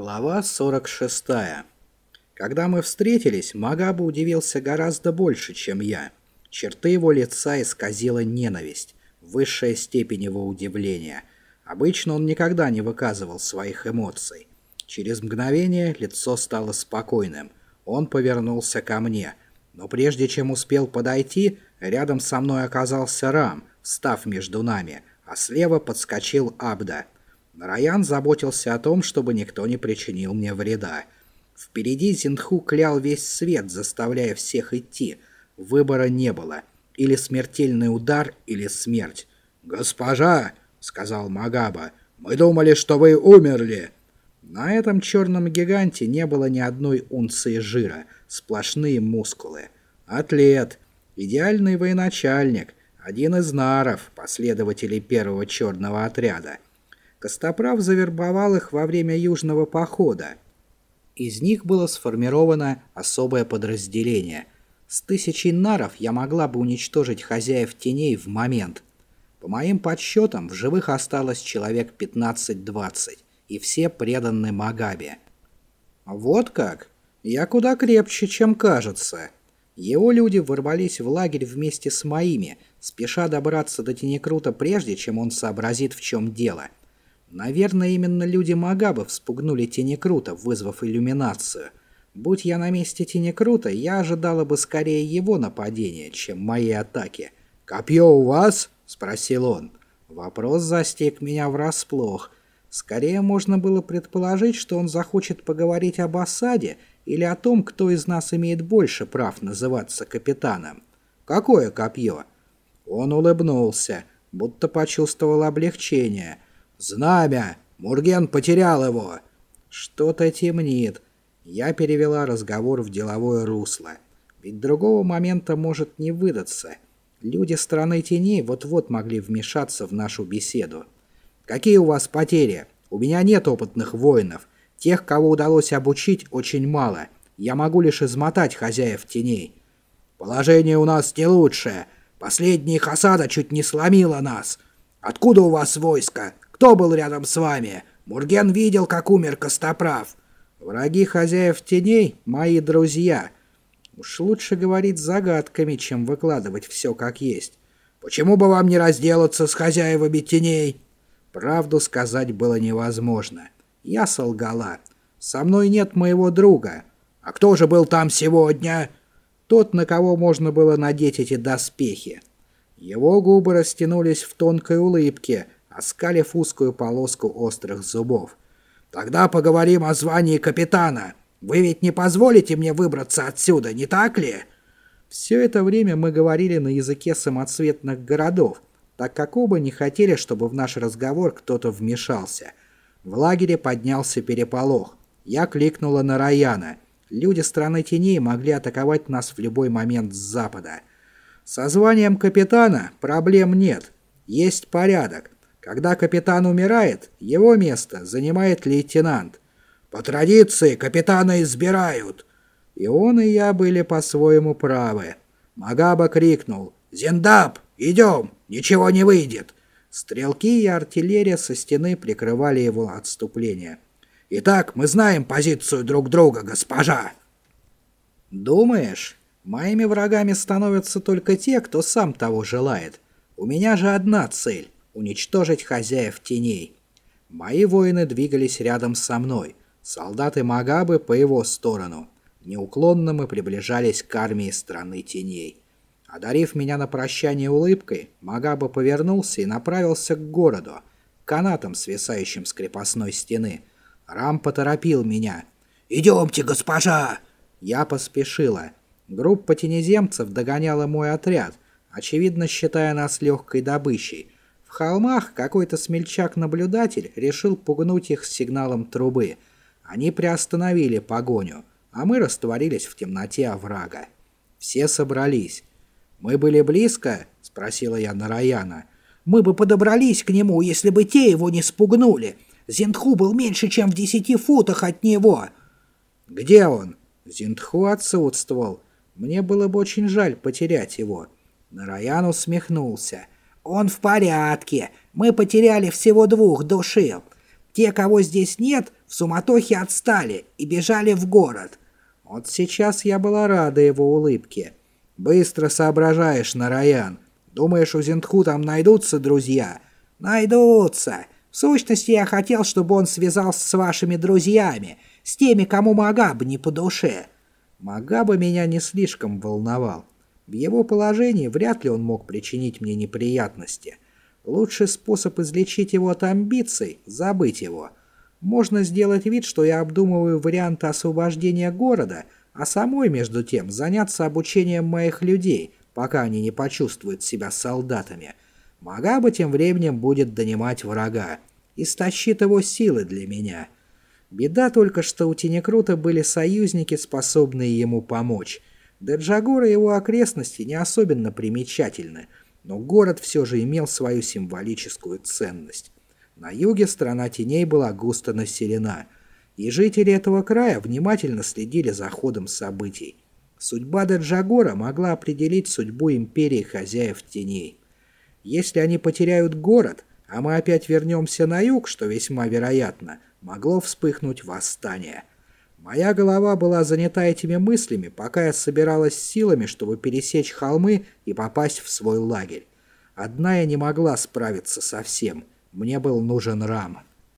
Глава 46. Когда мы встретились, Магаба удивился гораздо больше, чем я. Черты его лица исказила ненависть, высшая степень его удивления. Обычно он никогда не выказывал своих эмоций. Через мгновение лицо стало спокойным. Он повернулся ко мне. Но прежде чем успел подойти, рядом со мной оказался Рам, встав между нами, а слева подскочил Абда — Нараян заботился о том, чтобы никто не причинил мне вреда. Впереди Зинху клял весь свет, заставляя всех идти. Выбора не было. Или смертельный удар, или смерть. «Госпожа!» — сказал Магаба. «Мы думали, что вы умерли!» На этом черном гиганте не было ни одной унции жира, сплошные мускулы. Атлет, идеальный военачальник, один из наров, последователей первого черного отряда — Костоправ завербовал их во время Южного похода. Из них было сформировано особое подразделение. С тысячей наров я могла бы уничтожить хозяев теней в момент. По моим подсчетам, в живых осталось человек 15-20, и все преданы Магабе. Вот как? Я куда крепче, чем кажется. Его люди ворвались в лагерь вместе с моими, спеша добраться до Тенекрута прежде, чем он сообразит, в чем дело. Наверное, именно люди Магабы вспугнули Тенекрута, вызвав иллюминацию. Будь я на месте Тенекрута, я ожидала бы скорее его нападения, чем моей атаки. «Копье у вас?» — спросил он. Вопрос застиг меня врасплох. Скорее можно было предположить, что он захочет поговорить об осаде или о том, кто из нас имеет больше прав называться капитаном. «Какое копье?» Он улыбнулся, будто почувствовал облегчение — «Знамя! Мурген потерял его!» «Что-то темнит». Я перевела разговор в деловое русло. Ведь другого момента может не выдаться. Люди страны теней вот-вот могли вмешаться в нашу беседу. «Какие у вас потери? У меня нет опытных воинов. Тех, кого удалось обучить, очень мало. Я могу лишь измотать хозяев теней». «Положение у нас не лучшее. Последняя их осада чуть не сломила нас. Откуда у вас войско? Кто был рядом с вами? Мурген видел, как умер Костоправ. Враги хозяев теней — мои друзья. Уж лучше говорить загадками, чем выкладывать все как есть. Почему бы вам не разделаться с хозяевами теней? Правду сказать было невозможно. Я солгала. Со мной нет моего друга. А кто же был там сегодня? Тот, на кого можно было надеть эти доспехи. Его губы растянулись в тонкой улыбке — оскалив узкую полоску острых зубов. «Тогда поговорим о звании капитана. Вы ведь не позволите мне выбраться отсюда, не так ли?» Все это время мы говорили на языке самоцветных городов, так как оба не хотели, чтобы в наш разговор кто-то вмешался. В лагере поднялся переполох. Я кликнула на Раяна. Люди страны теней могли атаковать нас в любой момент с запада. Со званием капитана проблем нет. Есть порядок. Когда капитан умирает, его место занимает лейтенант. По традиции капитана избирают. И он, и я были по-своему правы. Магаба крикнул «Зиндап, идем, ничего не выйдет!» Стрелки и артиллерия со стены прикрывали его отступление. «Итак, мы знаем позицию друг друга, госпожа!» «Думаешь, моими врагами становятся только те, кто сам того желает. У меня же одна цель уничтожить хозяев теней. Мои воины двигались рядом со мной, солдаты Магабы по его сторону. Неуклонно мы приближались к армии страны теней. Одарив меня на прощание улыбкой, Магаба повернулся и направился к городу, к канатам, свисающим с крепостной стены. Рам поторопил меня. «Идемте, госпожа!» Я поспешила. Группа тенеземцев догоняла мой отряд, очевидно считая нас легкой добычей, в холмах какой-то смельчак-наблюдатель решил пугнуть их сигналом трубы. Они приостановили погоню, а мы растворились в темноте оврага. Все собрались. «Мы были близко?» — спросила я Нараяна. «Мы бы подобрались к нему, если бы те его не спугнули. Зиндху был меньше, чем в десяти футах от него». «Где он?» Зиндху отсутствовал. Мне было бы очень жаль потерять его. Нараян усмехнулся. «Он в порядке. Мы потеряли всего двух души. Те, кого здесь нет, в суматохе отстали и бежали в город. Вот сейчас я была рада его улыбке. Быстро соображаешь, Нараян. Думаешь, у Зиндху там найдутся друзья? Найдутся. В сущности, я хотел, чтобы он связался с вашими друзьями, с теми, кому Магаб не по душе. Магаба меня не слишком волновал. В его положении вряд ли он мог причинить мне неприятности. Лучший способ излечить его от амбиций – забыть его. Можно сделать вид, что я обдумываю варианты освобождения города, а самой, между тем, заняться обучением моих людей, пока они не почувствуют себя солдатами. Магаба тем временем будет донимать врага. Истощит его силы для меня. Беда только, что у Тенекрута были союзники, способные ему помочь. Деджагор и его окрестности не особенно примечательны – но город все же имел свою символическую ценность. На юге страна теней была густо населена, и жители этого края внимательно следили за ходом событий. Судьба Даджагора могла определить судьбу империи хозяев теней. Если они потеряют город, а мы опять вернемся на юг, что весьма вероятно, могло вспыхнуть восстание. Моя голова была занята этими мыслями, пока я собиралась силами, чтобы пересечь холмы и попасть в свой лагерь. Одна я не могла справиться со всем. Мне был нужен Рам.